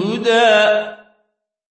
هدى